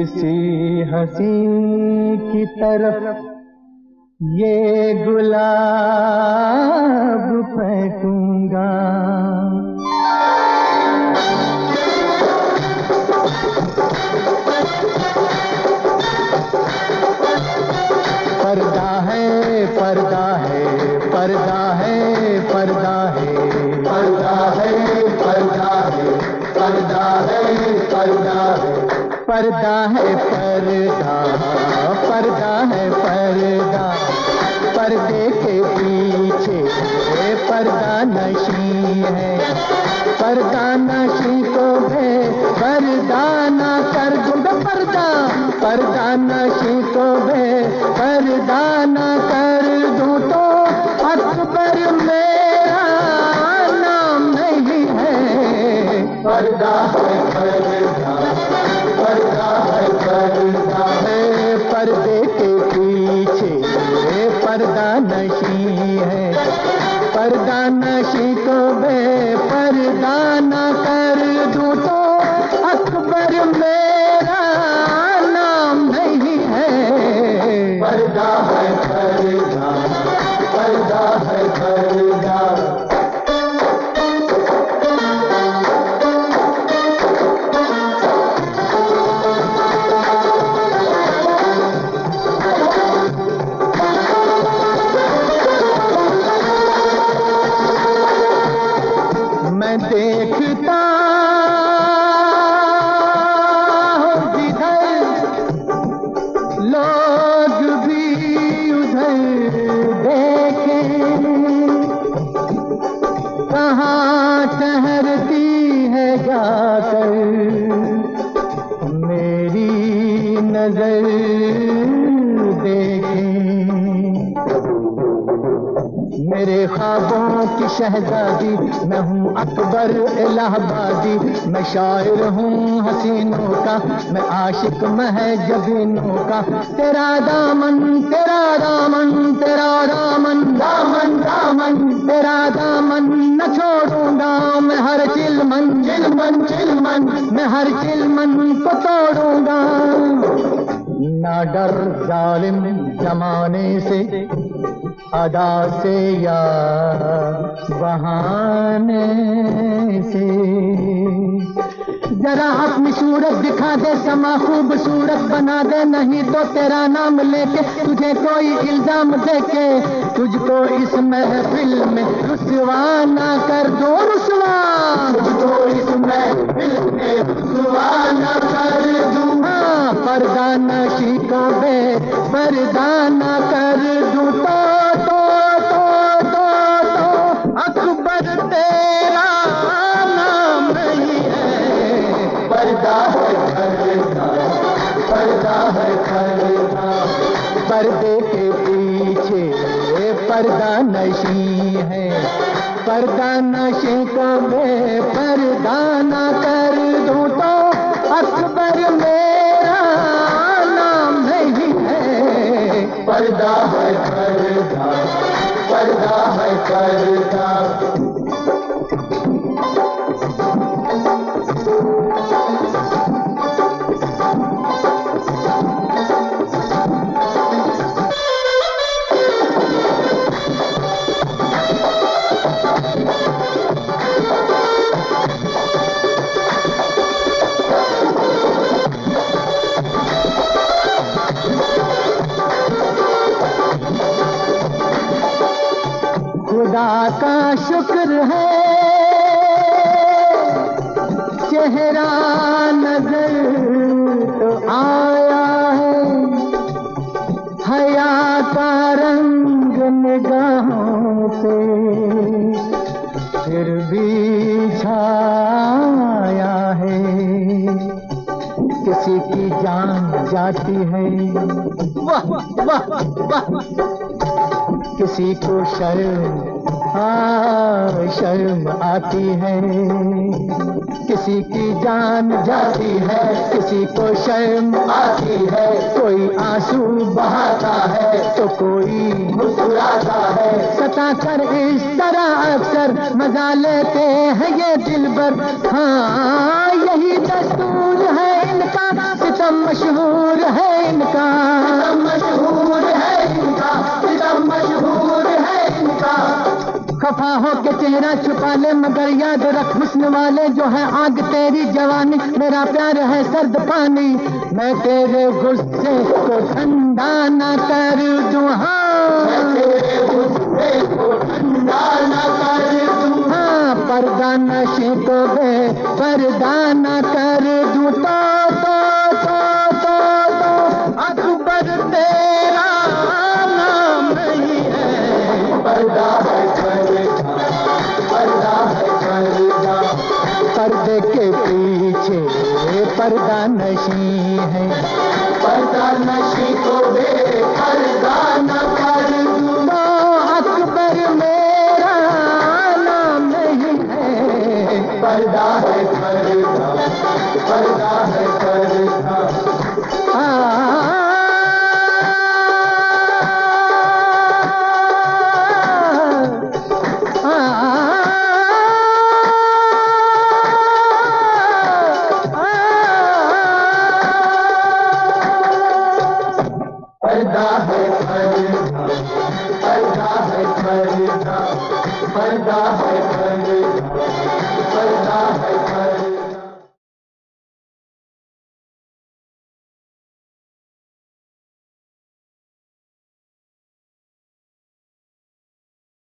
किसी हसी की तरफ़ ये गुलाब फेंकूँगा। पर्दा है पर्दा है पर्दा है पर्दा है। पर्दा है पर्दा है पर्दा है पर्दा है। पर्दा है पर्दा पर्दा है पर्दा। पर्दे के पीछे पर्दा नशी है। पर्दा नशी को भे पर्दा ना कर दूँगा पर्दा। पर्दा नशी को भे पर्दा ना कर दूँ तो अकबर मेरा नाम नहीं है। पर्दा है पर्दा। पर्दा नशी है। पर्दा I say ख्वाबों की शहजादी, मैं हूँ अकबर इलाहाबादी। मैं शायर हूँ हसीनों का, मैं आशिक मह जबीनों का। तेरा दामन तेरा दामन तेरा दामन दामन दामन। तेरा दामन न छोड़ूँगा मैं हर चिलमन। चिलमन चिलमन, मैं हर चिलमन को तोड़ूँगा। ना डर जालिम जमाने से अदा से या बहाने से। जरा अपनी सूरत दिखा दे, समा खूबसूरत बना दे, नहीं तो तेरा नाम लेके तुझे कोई इल्ज़ाम देके तुझको इस महफिल में रुसवा ना कर, दो रुसवा। तुझको इस महफिल में रुसवा ना कर, दूँ। हाँ पर्दा नशी को बे पर्दा ना कर, दूँ। तो है पर्दा पर्दे के पीछे पर्दा नशी है। पर्दा नशी को मैं पर्दा ना कर दूँ तो अकबर मेरा नाम नहीं है। पर्दा है पर्दा पर्दा है पर्दा खुदा का शुक्र है। चेहरा नज़र तो आया है। हया का रंग निगाहों से फिर भी छाया है। किसी की जान जाती है। वाह वाह वाह किसी को शर्म हाँ शर्म आती है। किसी की जान जाती है, किसी को शर्म आती है। कोई आँसू बहाता है तो कोई मुस्कुराता है। सता कर इस तरह अक्सर मज़ा लेते हैं ये दिल भर। हाँ यही दस्तूर है इनका, सितम मशहूर है इनका। मशहूर खफा हो के चेहरा छुपा ले, मगर याद रख, हुस्न वाले जो है आग तेरी जवानी। मेरा प्यार है सर्द पानी, मैं तेरे गुस्से को ठंडा न कर दूँ। हाँ। पर्दा नशी है। पर्दा नशी पर्दा है पर्दा